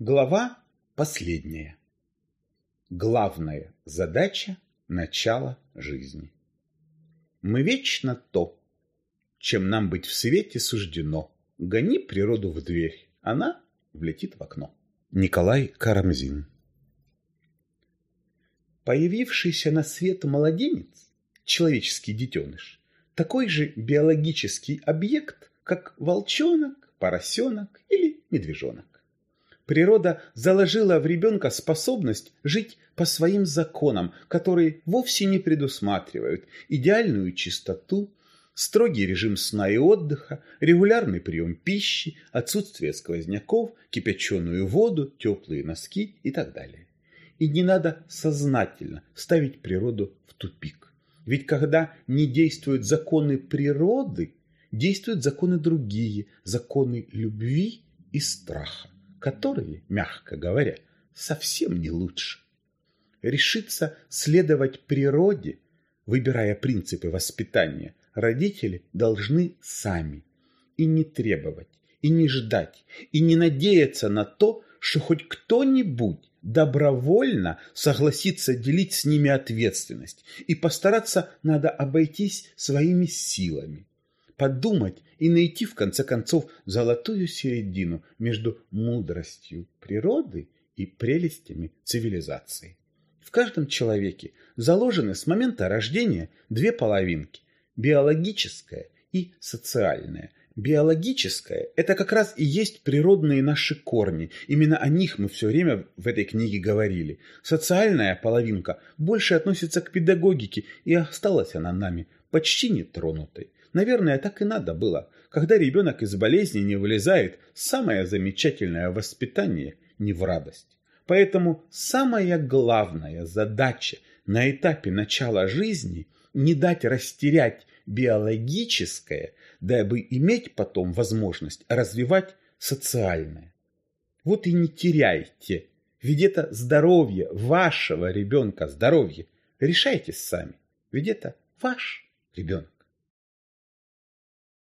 Глава последняя. Главная задача начала жизни. Мы вечно то, чем нам быть в свете суждено. Гони природу в дверь, она влетит в окно. Николай Карамзин Появившийся на свет младенец, человеческий детеныш, такой же биологический объект, как волчонок, поросенок или медвежонок. Природа заложила в ребенка способность жить по своим законам, которые вовсе не предусматривают идеальную чистоту, строгий режим сна и отдыха, регулярный прием пищи, отсутствие сквозняков, кипяченую воду, теплые носки и так далее. И не надо сознательно ставить природу в тупик. Ведь когда не действуют законы природы, действуют законы другие, законы любви и страха которые, мягко говоря, совсем не лучше. Решиться следовать природе, выбирая принципы воспитания, родители должны сами. И не требовать, и не ждать, и не надеяться на то, что хоть кто-нибудь добровольно согласится делить с ними ответственность, и постараться надо обойтись своими силами подумать и найти в конце концов золотую середину между мудростью природы и прелестями цивилизации. В каждом человеке заложены с момента рождения две половинки – биологическая и социальная. Биологическая – это как раз и есть природные наши корни. Именно о них мы все время в этой книге говорили. Социальная половинка больше относится к педагогике, и осталась она нами почти нетронутой. Наверное, так и надо было. Когда ребенок из болезни не вылезает, самое замечательное воспитание не в радость. Поэтому самая главная задача на этапе начала жизни не дать растерять биологическое, дабы иметь потом возможность развивать социальное. Вот и не теряйте, ведь это здоровье вашего ребенка, здоровье. Решайте сами, ведь это ваш ребенок.